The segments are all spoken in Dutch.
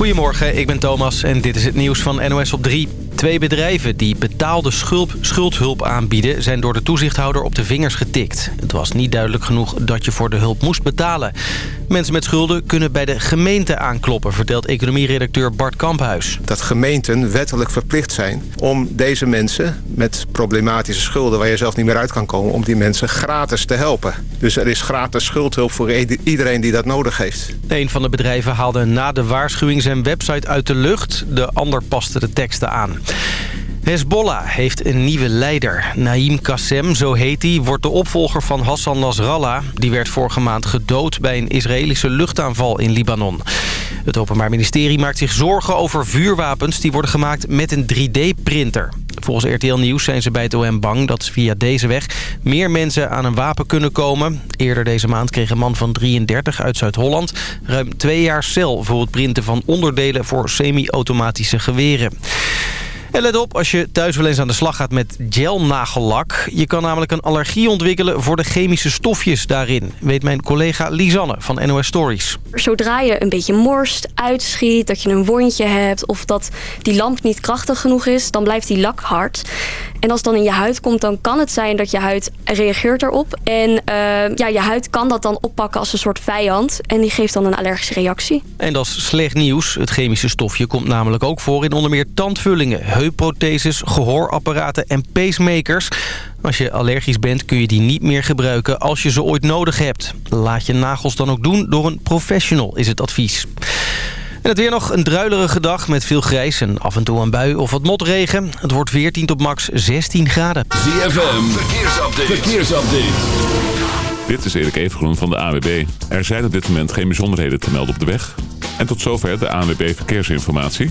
Goedemorgen, ik ben Thomas en dit is het nieuws van NOS op 3. Twee bedrijven die betaalde schuldhulp aanbieden... zijn door de toezichthouder op de vingers getikt. Het was niet duidelijk genoeg dat je voor de hulp moest betalen. Mensen met schulden kunnen bij de gemeente aankloppen... vertelt economieredacteur Bart Kamphuis. Dat gemeenten wettelijk verplicht zijn om deze mensen... met problematische schulden waar je zelf niet meer uit kan komen... om die mensen gratis te helpen. Dus er is gratis schuldhulp voor iedereen die dat nodig heeft. Een van de bedrijven haalde na de waarschuwing zijn website uit de lucht. De ander paste de teksten aan. Hezbollah heeft een nieuwe leider. Naim Qassem, zo heet hij, wordt de opvolger van Hassan Nasrallah. Die werd vorige maand gedood bij een Israëlische luchtaanval in Libanon. Het Openbaar Ministerie maakt zich zorgen over vuurwapens... die worden gemaakt met een 3D-printer. Volgens RTL Nieuws zijn ze bij het OM bang dat via deze weg... meer mensen aan een wapen kunnen komen. Eerder deze maand kreeg een man van 33 uit Zuid-Holland... ruim twee jaar cel voor het printen van onderdelen voor semi-automatische geweren. En let op als je thuis wel eens aan de slag gaat met gelnagellak. Je kan namelijk een allergie ontwikkelen voor de chemische stofjes daarin. Weet mijn collega Lisanne van NOS Stories. Zodra je een beetje morst, uitschiet, dat je een wondje hebt... of dat die lamp niet krachtig genoeg is, dan blijft die lak hard. En als het dan in je huid komt, dan kan het zijn dat je huid reageert erop. En uh, ja, je huid kan dat dan oppakken als een soort vijand. En die geeft dan een allergische reactie. En dat is slecht nieuws. Het chemische stofje komt namelijk ook voor in onder meer tandvullingen, heupprotheses, gehoorapparaten en pacemakers. Als je allergisch bent kun je die niet meer gebruiken als je ze ooit nodig hebt. Laat je nagels dan ook doen door een professional, is het advies. En het weer nog een druilerige dag met veel grijs en af en toe een bui of wat motregen. Het wordt 14 tot max 16 graden. ZFM, verkeersupdate. verkeersupdate. Dit is Erik Evengroen van de AWB. Er zijn op dit moment geen bijzonderheden te melden op de weg. En tot zover de ANWB Verkeersinformatie.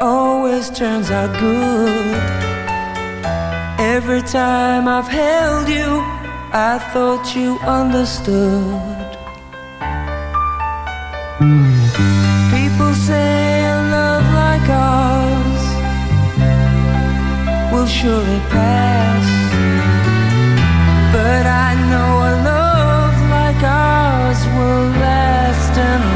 always turns out good. Every time I've held you, I thought you understood. People say a love like ours will surely pass. But I know a love like ours will last and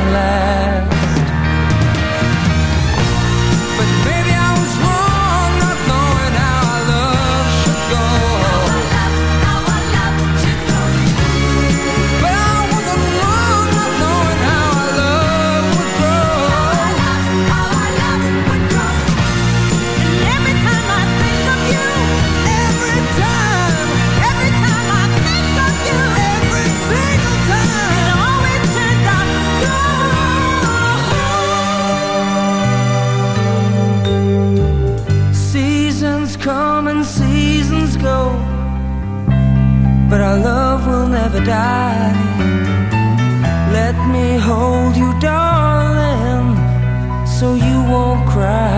never die. Let me hold you, darling, so you won't cry.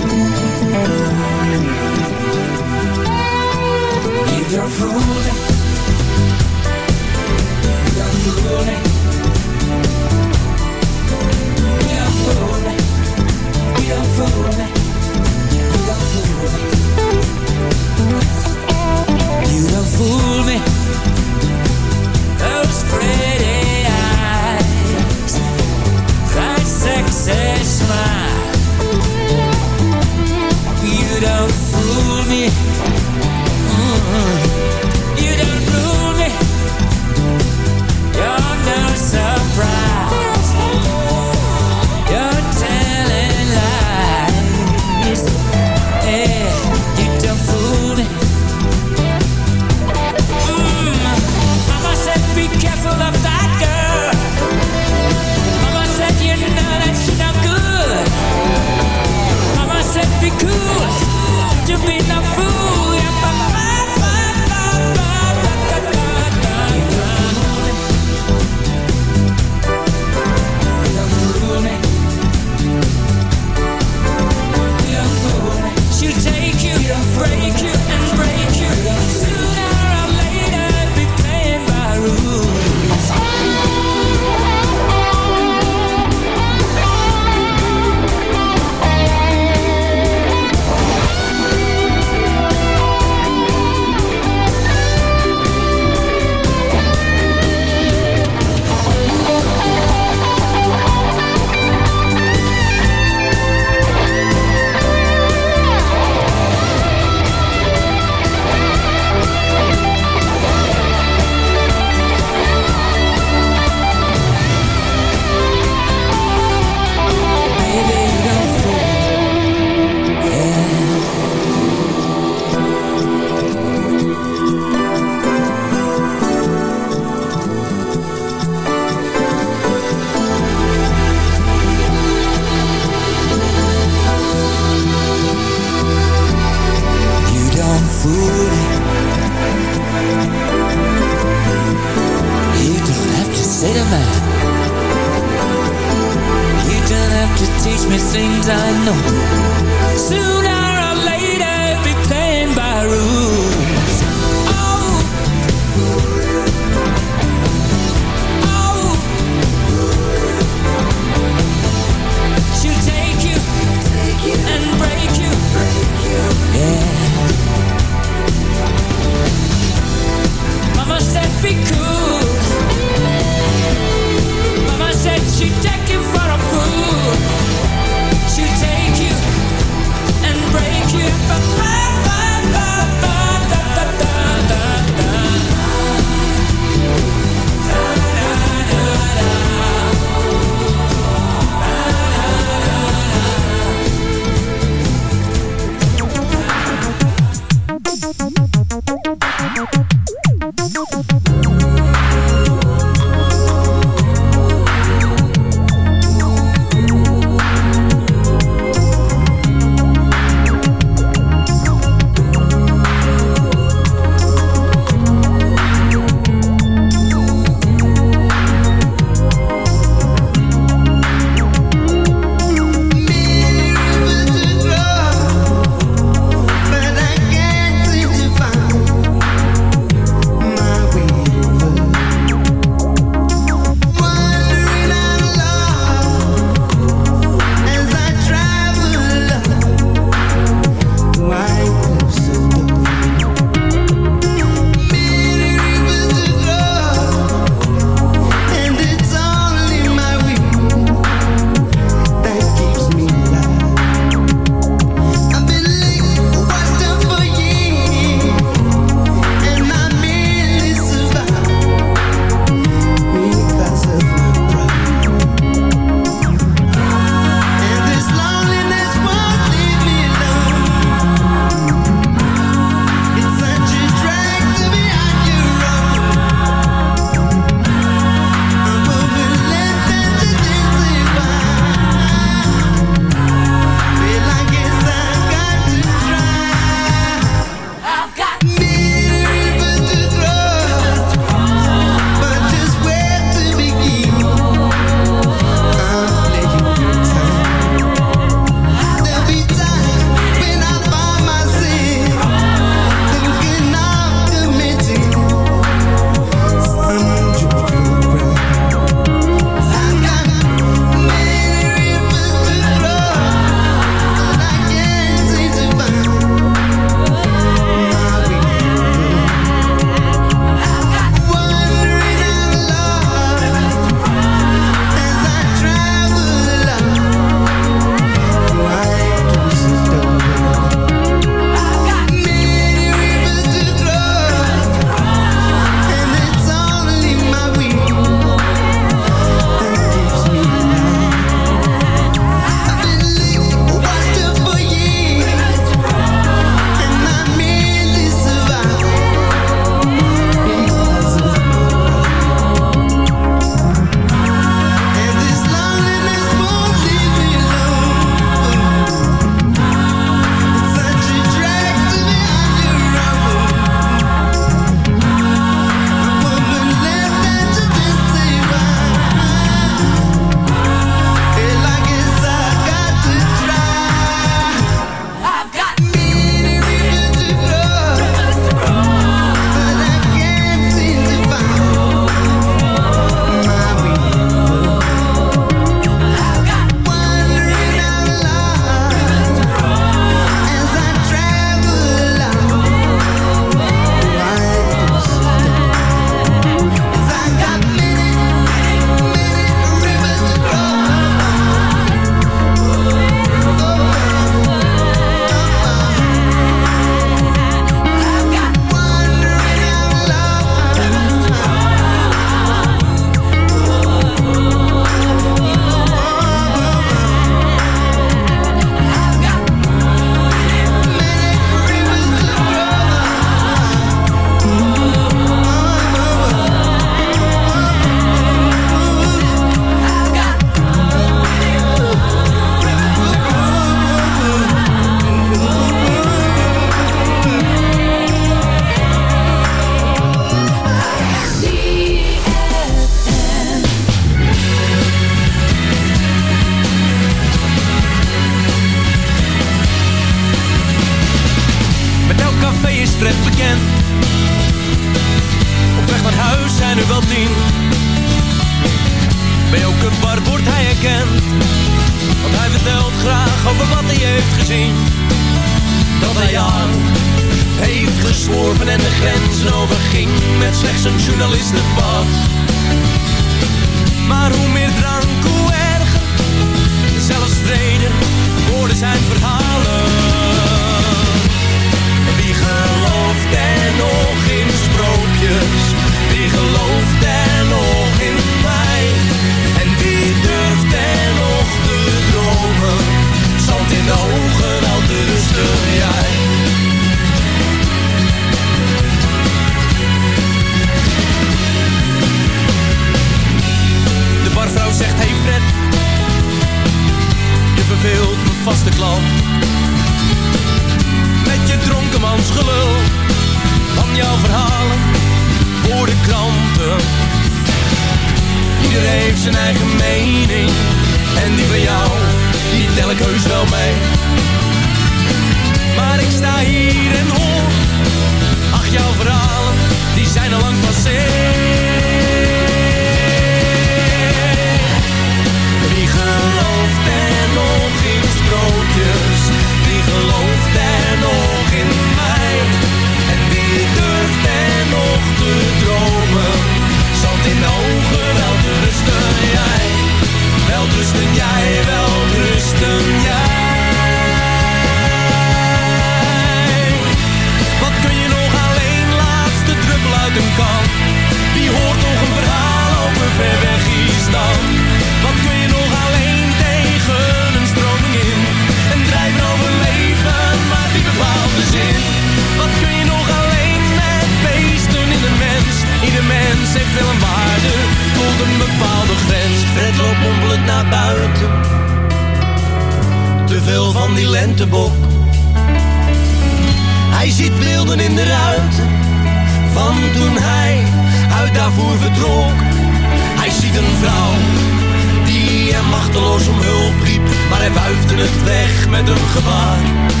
Een.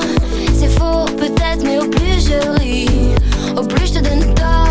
peut-être, mais au plus je ris, au plus je te donne tort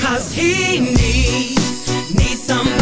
Cause he needs, needs somebody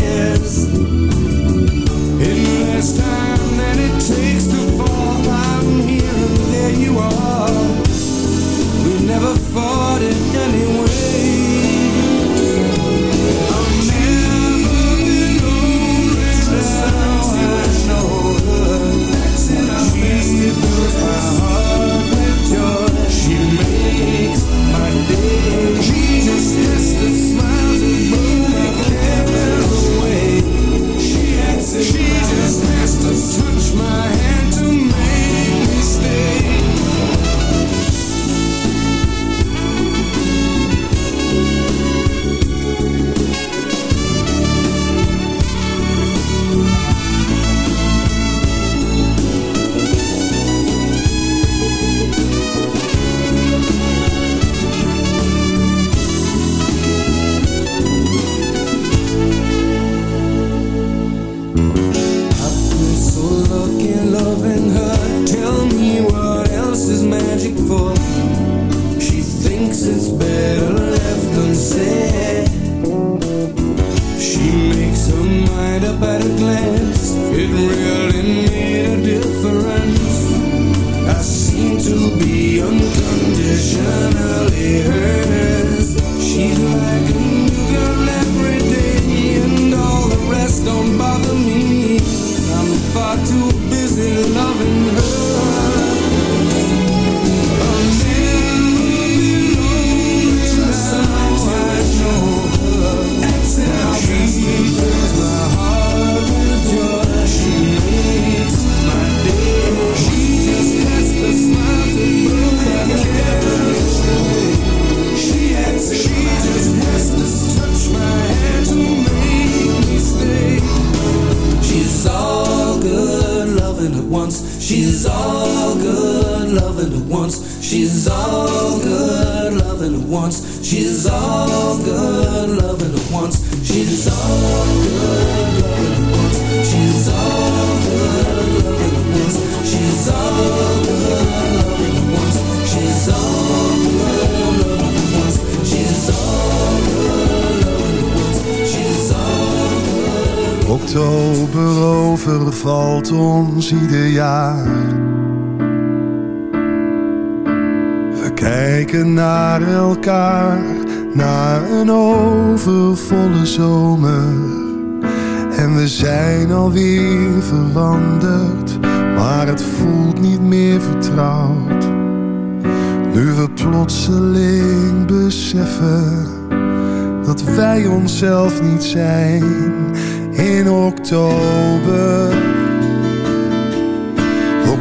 never fall. Elkaar, naar een overvolle zomer. En we zijn alweer veranderd, maar het voelt niet meer vertrouwd. Nu we plotseling beseffen dat wij onszelf niet zijn in oktober.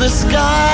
The sky.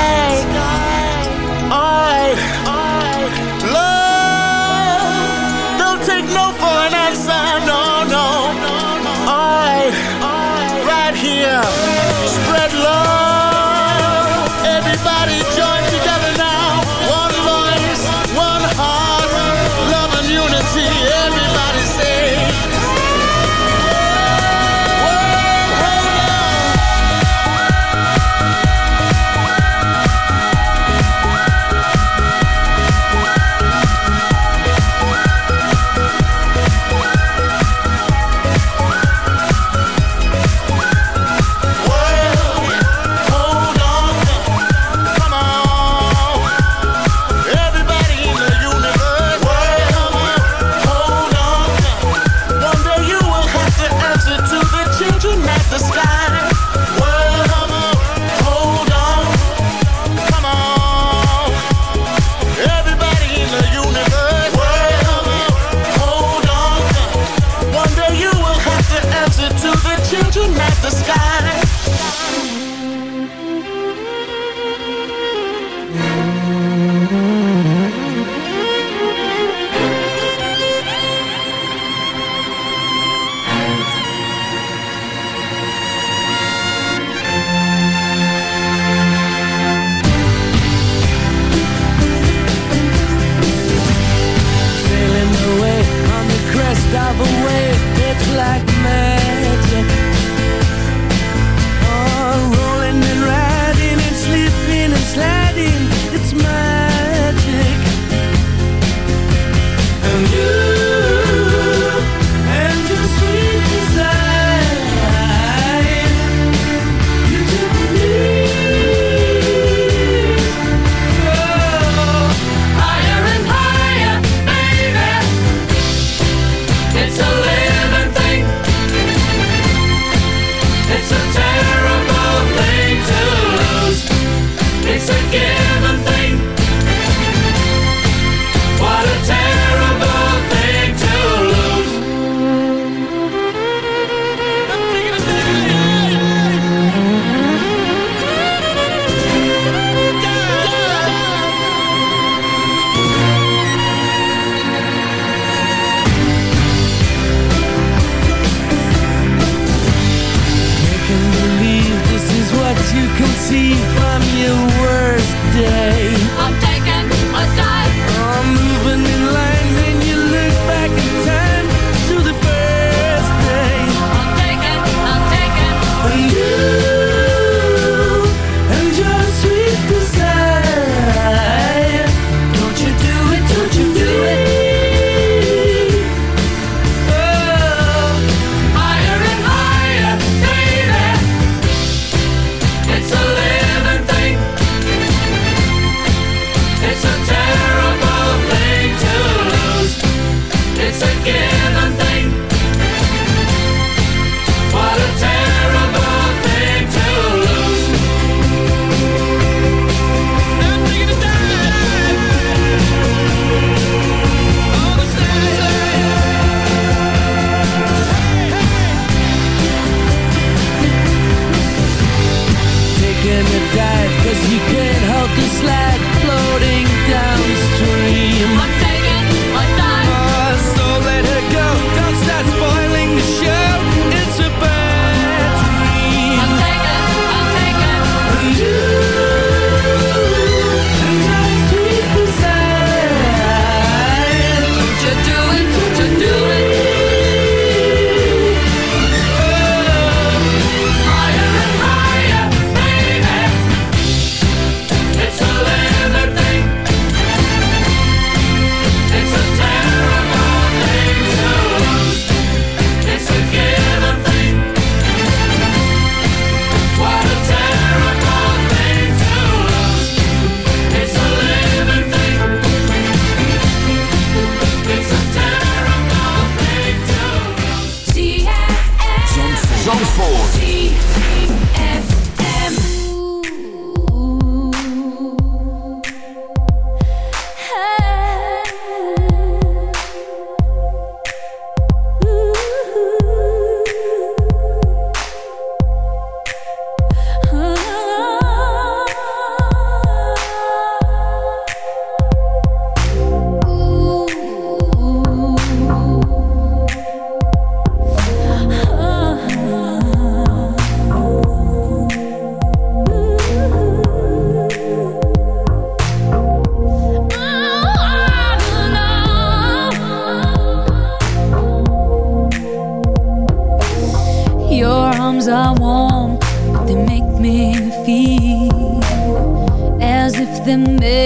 than me.